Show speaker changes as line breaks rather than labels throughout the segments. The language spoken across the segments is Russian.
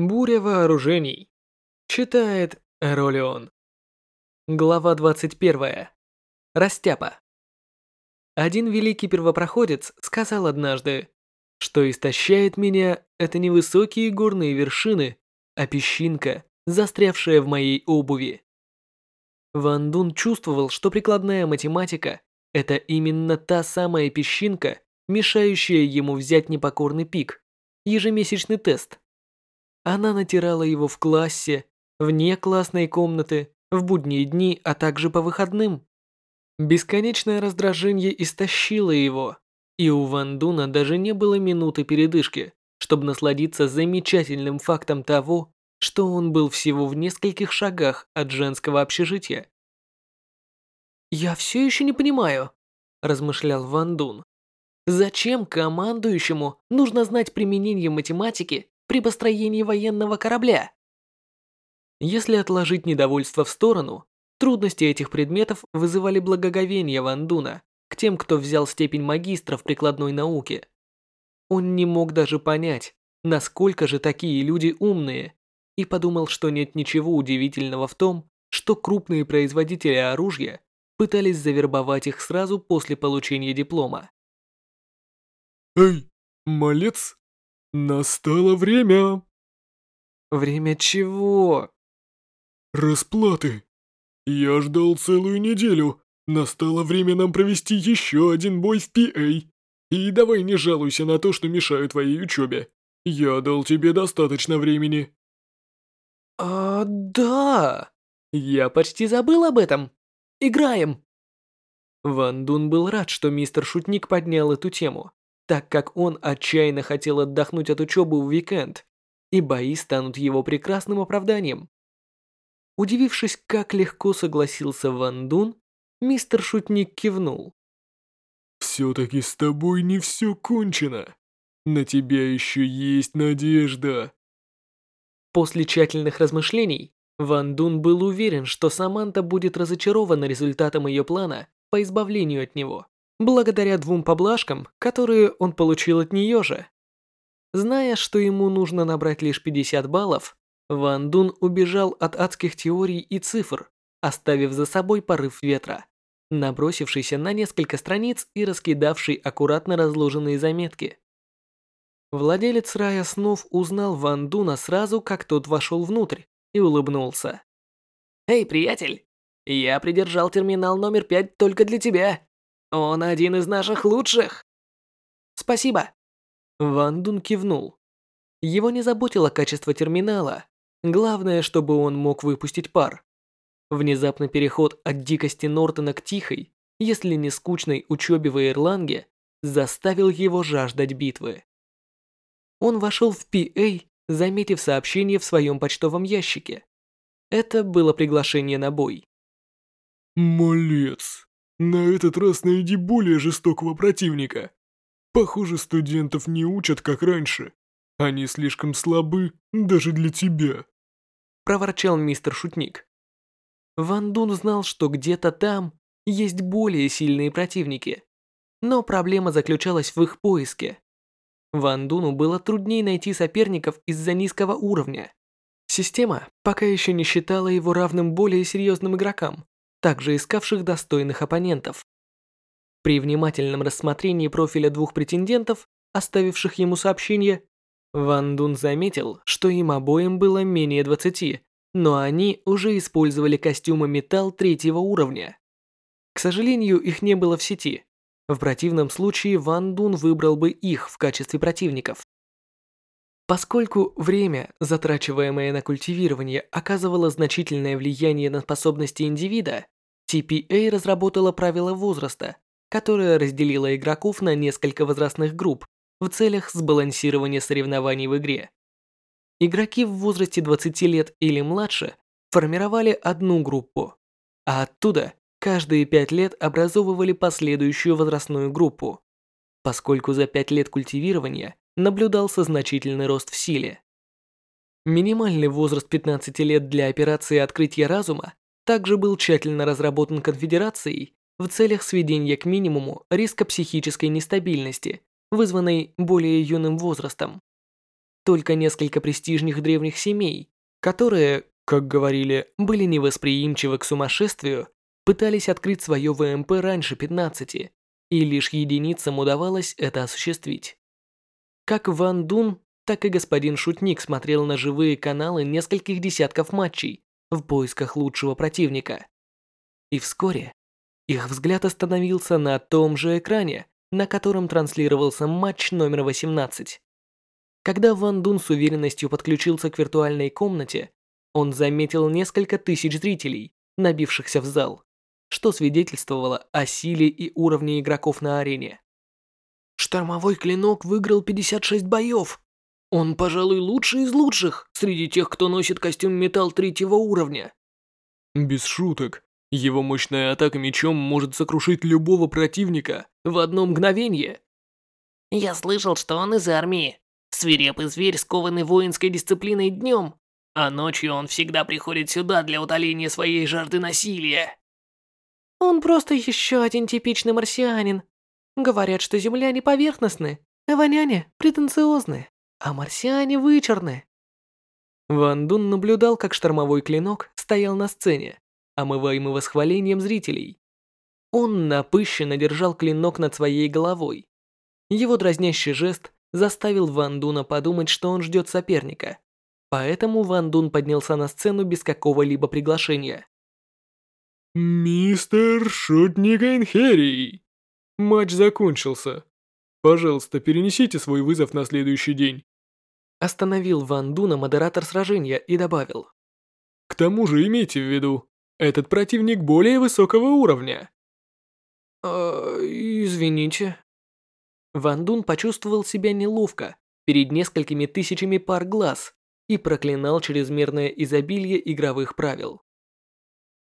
Буря вооружений. Читает Ролеон. Глава 21. Растяпа. Один великий первопроходец сказал однажды, что истощает меня это не высокие горные вершины, а песчинка, застрявшая в моей обуви. Ван Дун чувствовал, что прикладная математика – это именно та самая песчинка, мешающая ему взять непокорный пик, ежемесячный тест. Она натирала его в классе, вне классной комнаты, в будние дни, а также по выходным. Бесконечное раздражение истощило его, и у Ван Дуна даже не было минуты передышки, чтобы насладиться замечательным фактом того, что он был всего в нескольких шагах от женского общежития. «Я все еще не понимаю», – размышлял Ван Дун. «Зачем командующему нужно знать применение математики при построении военного корабля?» Если отложить недовольство в сторону, трудности этих предметов вызывали благоговение Ван Дуна к тем, кто взял степень магистра в прикладной науке. Он не мог даже понять, насколько же такие люди умные, и подумал, что нет ничего удивительного в том, что крупные производители оружия пытались завербовать их сразу после получения диплома.
«Эй, малец, настало время!»
«Время чего?»
«Расплаты. Я ждал целую неделю. Настало время нам провести еще один бой в PA. И давай не жалуйся на то, что мешаю твоей учебе. Я дал тебе достаточно времени».
«А, да. Я почти забыл об этом. Играем!» Ван Дун был рад, что мистер Шутник поднял эту тему, так как он отчаянно хотел отдохнуть от учебы в уикенд, и бои станут его прекрасным оправданием. Удивившись, как легко согласился Ван Дун, мистер Шутник кивнул.
«Все-таки с тобой не все кончено. На тебя еще есть надежда».
После тщательных размышлений, Ван Дун был уверен, что Саманта будет разочарована результатом ее плана по избавлению от него, благодаря двум поблажкам, которые он получил от нее же. Зная, что ему нужно набрать лишь 50 баллов, Ван Дун убежал от адских теорий и цифр, оставив за собой порыв ветра, набросившийся на несколько страниц и раскидавший аккуратно разложенные заметки. Владелец рая снов узнал Ван Дуна сразу, как тот вошел внутрь, и улыбнулся. «Эй, приятель, я придержал терминал номер пять только для тебя. Он один из наших лучших». «Спасибо». Ван Дун кивнул. Его не заботило качество терминала, Главное, чтобы он мог выпустить пар. Внезапный переход от дикости Нортона к тихой, если не скучной учебе в Ирланге, заставил его жаждать битвы. Он вошел в PA, заметив сообщение в своем почтовом ящике. Это было приглашение на бой.
«Малец, на этот раз найди более жестокого противника. Похоже, студентов не учат, как раньше. Они слишком слабы даже для тебя
проворчал мистер Шутник. Ван Дун знал, что где-то там есть более сильные противники, но проблема заключалась в их поиске. Ван Дуну было труднее найти соперников из-за низкого уровня. Система пока еще не считала его равным более серьезным игрокам, также искавших достойных оппонентов. При внимательном рассмотрении профиля двух претендентов, оставивших ему сообщение, Ван Дун заметил, что им обоим было менее 20, но они уже использовали костюмы металл третьего уровня. К сожалению, их не было в сети. В противном случае Ван Дун выбрал бы их в качестве противников. Поскольку время, затрачиваемое на культивирование, оказывало значительное влияние на способности индивида, TPA разработала правила возраста, которое разделило игроков на несколько возрастных групп в целях сбалансирования соревнований в игре. Игроки в возрасте 20 лет или младше формировали одну группу, а оттуда каждые 5 лет образовывали последующую возрастную группу, поскольку за 5 лет культивирования наблюдался значительный рост в силе. Минимальный возраст 15 лет для операции открытия разума также был тщательно разработан конфедерацией в целях сведения к минимуму риска психической нестабильности вызванной более юным возрастом. только несколько престижных древних семей, которые, как говорили, были невосприимчивы к сумасшествию, пытались открыть свое ВМП раньше 15, и лишь единицам удавалось это осуществить. Как Ван Дун, так и господин Шутник смотрел на живые каналы нескольких десятков матчей в поисках лучшего противника. И вскоре их взгляд остановился на том же экране, на котором транслировался матч номер 18. Когда Ван Дун с уверенностью подключился к виртуальной комнате, он заметил несколько тысяч зрителей, набившихся в зал, что свидетельствовало о силе и уровне игроков на арене. Штормовой клинок выиграл 56 боев. Он, пожалуй, лучший из лучших среди тех, кто носит костюм металл третьего уровня.
Без шуток, его мощная атака мечом может сокрушить любого противника
в одно мгновение.
Я слышал, что он из армии. Свирепый зверь, скованный воинской дисциплиной днем, а ночью он всегда приходит сюда для утоления своей жажды насилия.
Он просто еще один типичный марсианин. Говорят, что земляне поверхностны, а воняне претенциозны, а марсиане вычурны. Ван Дун наблюдал, как штормовой клинок стоял на сцене, омываемый восхвалением зрителей. Он напыщенно держал клинок над своей головой. Его дразнящий жест заставил Ван Дуна подумать, что он ждет соперника. Поэтому Ван Дун поднялся на сцену без какого-либо приглашения.
«Мистер Шутник Энхерий, матч закончился. Пожалуйста, перенесите свой вызов на следующий день».
Остановил Ван Дуна модератор сражения и добавил.
«К тому же имейте в виду, этот противник более высокого уровня».
«Э, извините», Ван Дун почувствовал себя неловко перед несколькими тысячами пар глаз и проклинал чрезмерное изобилие игровых правил.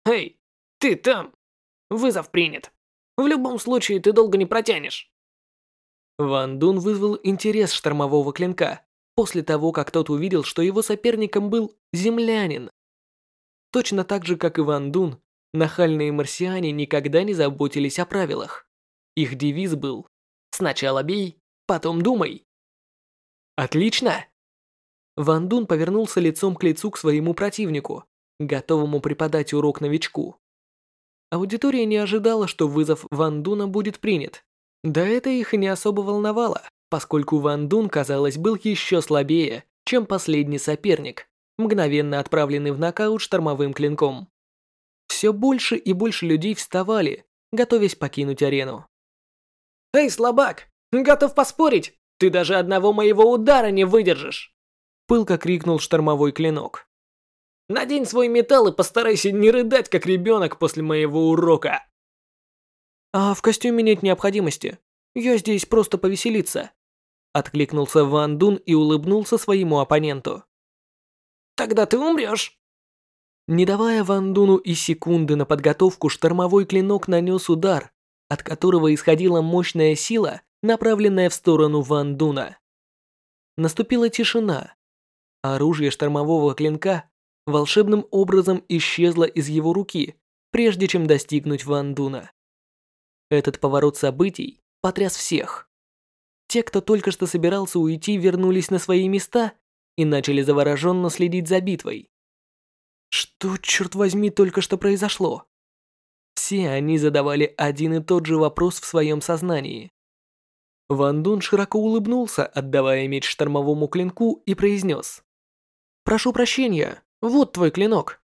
«Эй, ты там! Вызов принят. В любом случае ты долго не протянешь».
Ван Дун вызвал интерес штормового клинка после того, как тот увидел, что его соперником был землянин. Точно так же, как и Ван Дун, нахальные марсиане никогда не заботились о правилах. Их девиз был Сначала бей, потом думай. Отлично. Ван Дун повернулся лицом к лицу к своему противнику, готовому преподать урок новичку. Аудитория не ожидала, что вызов Ван Дуна будет принят. Да это их и не особо волновало, поскольку Ван Дун, казалось, был еще слабее, чем последний соперник, мгновенно отправленный в нокаут штормовым клинком. Все больше и больше людей вставали, готовясь покинуть арену.
«Эй, слабак! Готов поспорить! Ты даже одного моего удара не выдержишь!»
Пылко крикнул штормовой клинок.
«Надень свой металл и постарайся не рыдать, как ребенок после моего урока!»
«А в костюме нет необходимости. Я здесь просто повеселиться!» Откликнулся Ван Дун и улыбнулся своему оппоненту.
«Тогда ты умрешь!»
Не давая Ван Дуну и секунды на подготовку, штормовой клинок нанес удар, от которого исходила мощная сила, направленная в сторону Ван Дуна. Наступила тишина. Оружие штормового клинка волшебным образом исчезло из его руки, прежде чем достигнуть Ван Дуна. Этот поворот событий потряс всех. Те, кто только что собирался уйти, вернулись на свои места и начали завороженно следить за битвой. Что, черт возьми, только что произошло? Все они задавали один и тот же вопрос в своем сознании. Ван Дун широко улыбнулся, отдавая меч штормовому клинку, и произнес. «Прошу прощения, вот твой клинок.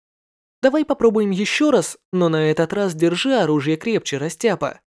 Давай попробуем еще раз, но на этот раз держи оружие крепче, растяпа».